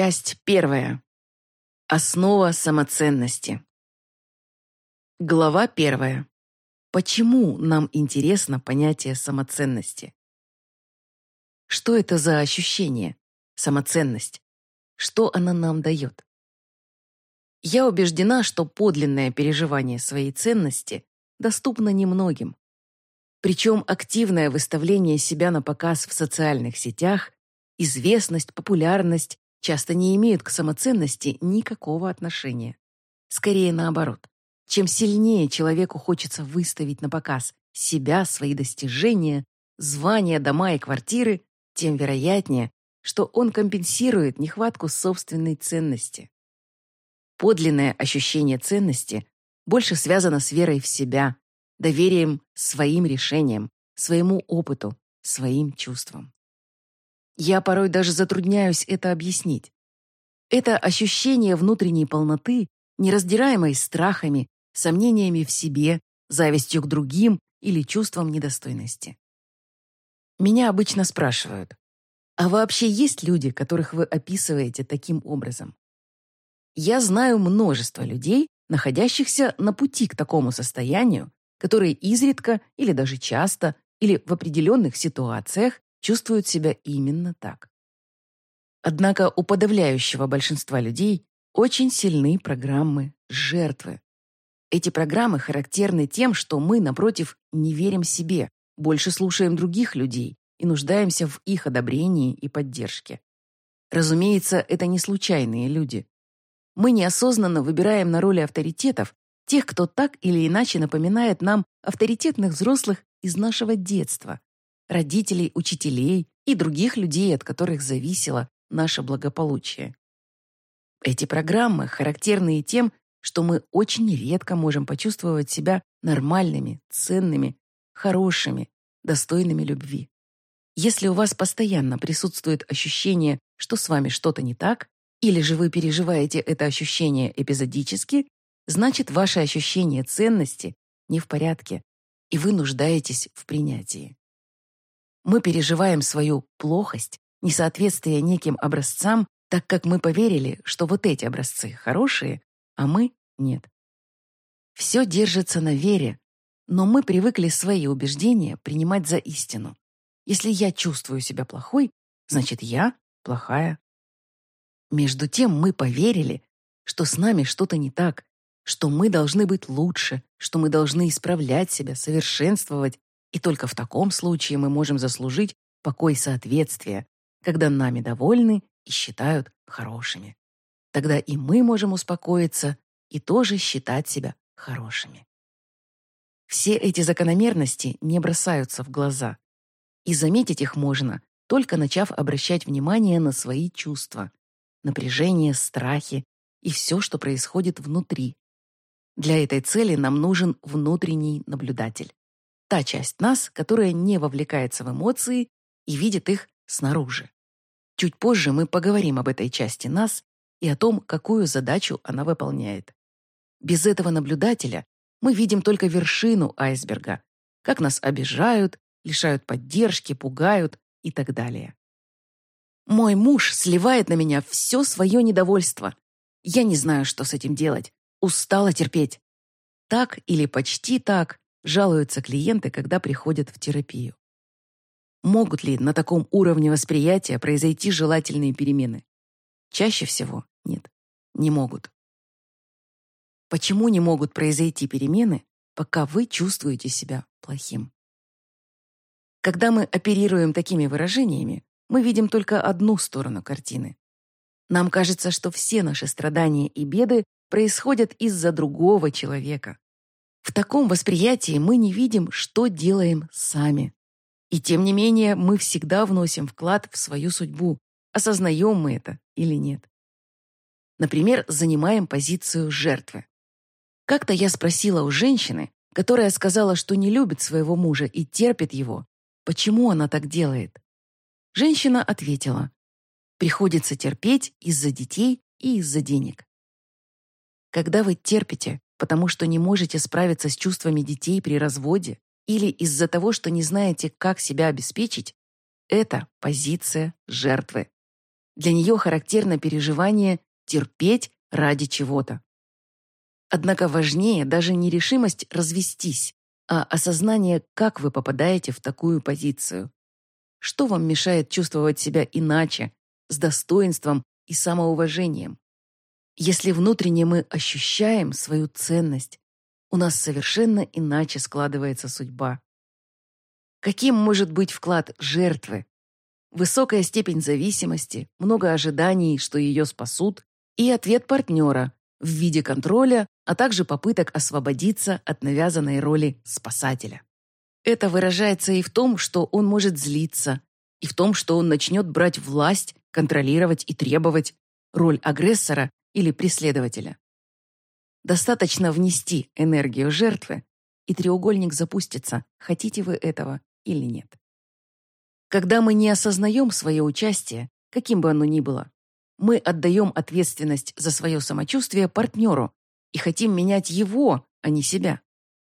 Часть первая. Основа самоценности. Глава первая. Почему нам интересно понятие самоценности? Что это за ощущение, самоценность? Что она нам дает? Я убеждена, что подлинное переживание своей ценности доступно немногим. Причем активное выставление себя на показ в социальных сетях, известность, популярность часто не имеют к самоценности никакого отношения. Скорее наоборот. Чем сильнее человеку хочется выставить на показ себя, свои достижения, звания, дома и квартиры, тем вероятнее, что он компенсирует нехватку собственной ценности. Подлинное ощущение ценности больше связано с верой в себя, доверием своим решениям, своему опыту, своим чувствам. Я порой даже затрудняюсь это объяснить. Это ощущение внутренней полноты, нераздираемой страхами, сомнениями в себе, завистью к другим или чувством недостойности. Меня обычно спрашивают, а вообще есть люди, которых вы описываете таким образом? Я знаю множество людей, находящихся на пути к такому состоянию, которые изредка или даже часто или в определенных ситуациях чувствуют себя именно так. Однако у подавляющего большинства людей очень сильны программы жертвы. Эти программы характерны тем, что мы, напротив, не верим себе, больше слушаем других людей и нуждаемся в их одобрении и поддержке. Разумеется, это не случайные люди. Мы неосознанно выбираем на роли авторитетов тех, кто так или иначе напоминает нам авторитетных взрослых из нашего детства, родителей, учителей и других людей, от которых зависело наше благополучие. Эти программы характерны и тем, что мы очень редко можем почувствовать себя нормальными, ценными, хорошими, достойными любви. Если у вас постоянно присутствует ощущение, что с вами что-то не так, или же вы переживаете это ощущение эпизодически, значит, ваше ощущение ценности не в порядке, и вы нуждаетесь в принятии. Мы переживаем свою плохость, несоответствие неким образцам, так как мы поверили, что вот эти образцы хорошие, а мы — нет. Все держится на вере, но мы привыкли свои убеждения принимать за истину. Если я чувствую себя плохой, значит, я плохая. Между тем мы поверили, что с нами что-то не так, что мы должны быть лучше, что мы должны исправлять себя, совершенствовать, и только в таком случае мы можем заслужить покой соответствия, когда нами довольны и считают хорошими. Тогда и мы можем успокоиться и тоже считать себя хорошими. Все эти закономерности не бросаются в глаза. И заметить их можно, только начав обращать внимание на свои чувства, напряжение, страхи и все, что происходит внутри. Для этой цели нам нужен внутренний наблюдатель та часть нас, которая не вовлекается в эмоции и видит их снаружи. Чуть позже мы поговорим об этой части нас и о том, какую задачу она выполняет. Без этого наблюдателя мы видим только вершину айсберга, как нас обижают, лишают поддержки, пугают и так далее. Мой муж сливает на меня все свое недовольство. Я не знаю, что с этим делать. Устала терпеть. Так или почти так жалуются клиенты, когда приходят в терапию. Могут ли на таком уровне восприятия произойти желательные перемены? Чаще всего нет, не могут. Почему не могут произойти перемены, пока вы чувствуете себя плохим? Когда мы оперируем такими выражениями, мы видим только одну сторону картины. Нам кажется, что все наши страдания и беды происходят из-за другого человека. В таком восприятии мы не видим, что делаем сами. И тем не менее мы всегда вносим вклад в свою судьбу, осознаем мы это или нет. Например, занимаем позицию жертвы. Как-то я спросила у женщины, которая сказала, что не любит своего мужа и терпит его, почему она так делает. Женщина ответила, приходится терпеть из-за детей и из-за денег. Когда вы терпите, потому что не можете справиться с чувствами детей при разводе или из-за того, что не знаете, как себя обеспечить, это позиция жертвы. Для нее характерно переживание терпеть ради чего-то. Однако важнее даже не решимость развестись, а осознание, как вы попадаете в такую позицию. Что вам мешает чувствовать себя иначе, с достоинством и самоуважением? Если внутренне мы ощущаем свою ценность, у нас совершенно иначе складывается судьба. Каким может быть вклад жертвы? Высокая степень зависимости, много ожиданий, что ее спасут, и ответ партнера в виде контроля, а также попыток освободиться от навязанной роли спасателя. Это выражается и в том, что он может злиться, и в том, что он начнет брать власть, контролировать и требовать роль агрессора или преследователя. Достаточно внести энергию жертвы, и треугольник запустится, хотите вы этого или нет. Когда мы не осознаем свое участие, каким бы оно ни было, мы отдаем ответственность за свое самочувствие партнеру и хотим менять его, а не себя.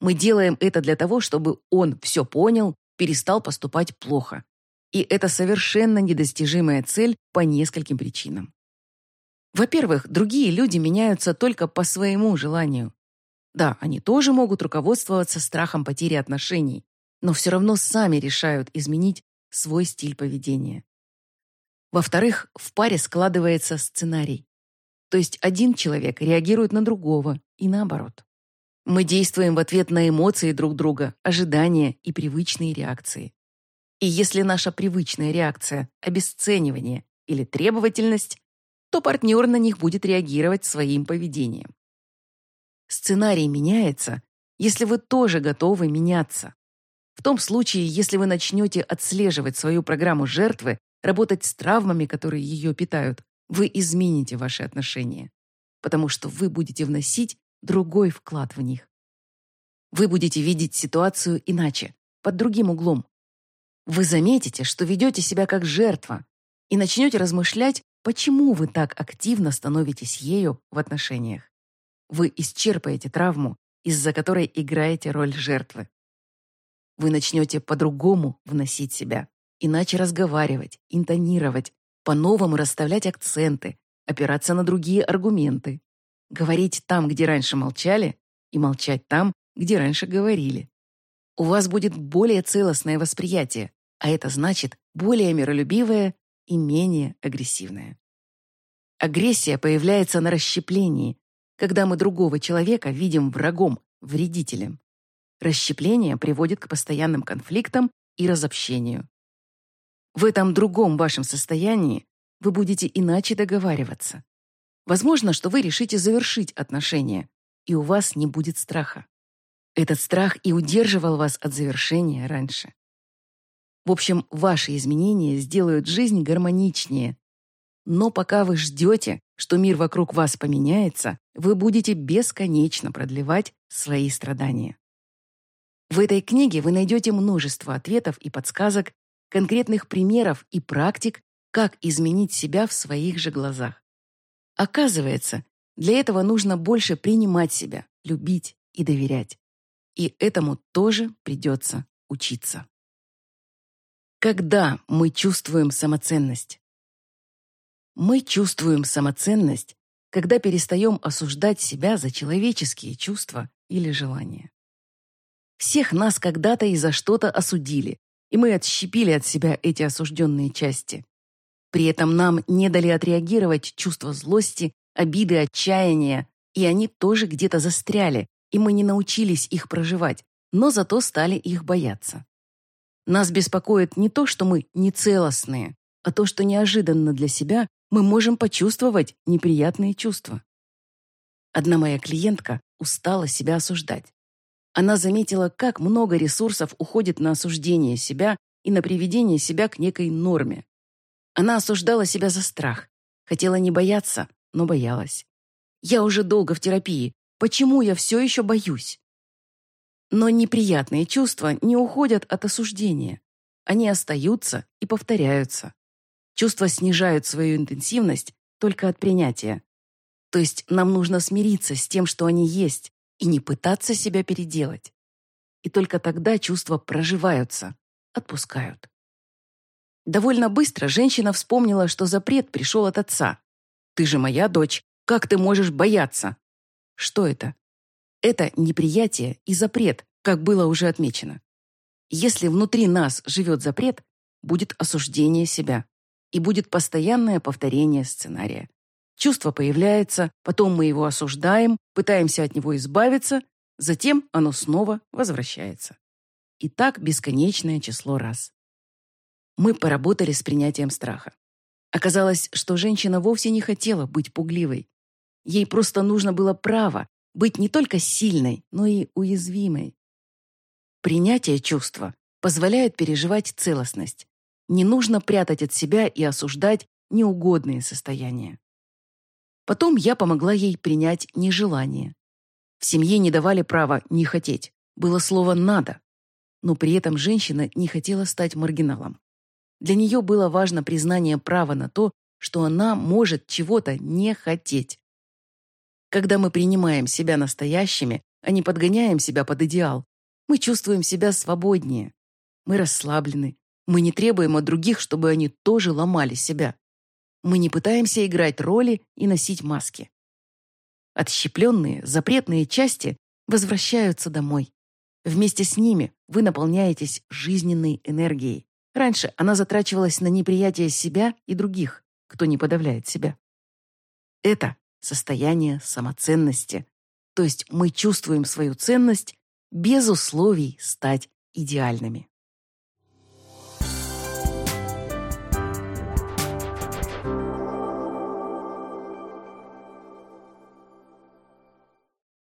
Мы делаем это для того, чтобы он все понял, перестал поступать плохо. И это совершенно недостижимая цель по нескольким причинам. Во-первых, другие люди меняются только по своему желанию. Да, они тоже могут руководствоваться страхом потери отношений, но все равно сами решают изменить свой стиль поведения. Во-вторых, в паре складывается сценарий. То есть один человек реагирует на другого и наоборот. Мы действуем в ответ на эмоции друг друга, ожидания и привычные реакции. И если наша привычная реакция – обесценивание или требовательность, то партнер на них будет реагировать своим поведением. Сценарий меняется, если вы тоже готовы меняться. В том случае, если вы начнете отслеживать свою программу жертвы, работать с травмами, которые ее питают, вы измените ваши отношения, потому что вы будете вносить другой вклад в них. Вы будете видеть ситуацию иначе, под другим углом. Вы заметите, что ведете себя как жертва и начнете размышлять Почему вы так активно становитесь ею в отношениях? Вы исчерпаете травму, из-за которой играете роль жертвы. Вы начнете по-другому вносить себя, иначе разговаривать, интонировать, по-новому расставлять акценты, опираться на другие аргументы, говорить там, где раньше молчали, и молчать там, где раньше говорили. У вас будет более целостное восприятие, а это значит более миролюбивое и менее агрессивная. Агрессия появляется на расщеплении, когда мы другого человека видим врагом, вредителем. Расщепление приводит к постоянным конфликтам и разобщению. В этом другом вашем состоянии вы будете иначе договариваться. Возможно, что вы решите завершить отношения, и у вас не будет страха. Этот страх и удерживал вас от завершения раньше. В общем, ваши изменения сделают жизнь гармоничнее. Но пока вы ждете, что мир вокруг вас поменяется, вы будете бесконечно продлевать свои страдания. В этой книге вы найдете множество ответов и подсказок, конкретных примеров и практик, как изменить себя в своих же глазах. Оказывается, для этого нужно больше принимать себя, любить и доверять. И этому тоже придется учиться. Когда мы чувствуем самоценность? Мы чувствуем самоценность, когда перестаем осуждать себя за человеческие чувства или желания. Всех нас когда-то и за что-то осудили, и мы отщепили от себя эти осужденные части. При этом нам не дали отреагировать чувства злости, обиды, отчаяния, и они тоже где-то застряли, и мы не научились их проживать, но зато стали их бояться. Нас беспокоит не то, что мы нецелостные, а то, что неожиданно для себя мы можем почувствовать неприятные чувства. Одна моя клиентка устала себя осуждать. Она заметила, как много ресурсов уходит на осуждение себя и на приведение себя к некой норме. Она осуждала себя за страх. Хотела не бояться, но боялась. «Я уже долго в терапии. Почему я все еще боюсь?» Но неприятные чувства не уходят от осуждения. Они остаются и повторяются. Чувства снижают свою интенсивность только от принятия. То есть нам нужно смириться с тем, что они есть, и не пытаться себя переделать. И только тогда чувства проживаются, отпускают. Довольно быстро женщина вспомнила, что запрет пришел от отца. «Ты же моя дочь, как ты можешь бояться?» Что это? Это неприятие и запрет, как было уже отмечено. Если внутри нас живет запрет, будет осуждение себя и будет постоянное повторение сценария. Чувство появляется, потом мы его осуждаем, пытаемся от него избавиться, затем оно снова возвращается. И так бесконечное число раз. Мы поработали с принятием страха. Оказалось, что женщина вовсе не хотела быть пугливой. Ей просто нужно было право быть не только сильной, но и уязвимой. Принятие чувства позволяет переживать целостность. Не нужно прятать от себя и осуждать неугодные состояния. Потом я помогла ей принять нежелание. В семье не давали права не хотеть. Было слово «надо». Но при этом женщина не хотела стать маргиналом. Для нее было важно признание права на то, что она может чего-то не хотеть. Когда мы принимаем себя настоящими, а не подгоняем себя под идеал, мы чувствуем себя свободнее. Мы расслаблены. Мы не требуем от других, чтобы они тоже ломали себя. Мы не пытаемся играть роли и носить маски. Отщепленные, запретные части возвращаются домой. Вместе с ними вы наполняетесь жизненной энергией. Раньше она затрачивалась на неприятие себя и других, кто не подавляет себя. Это состояние самоценности. То есть мы чувствуем свою ценность без условий стать идеальными.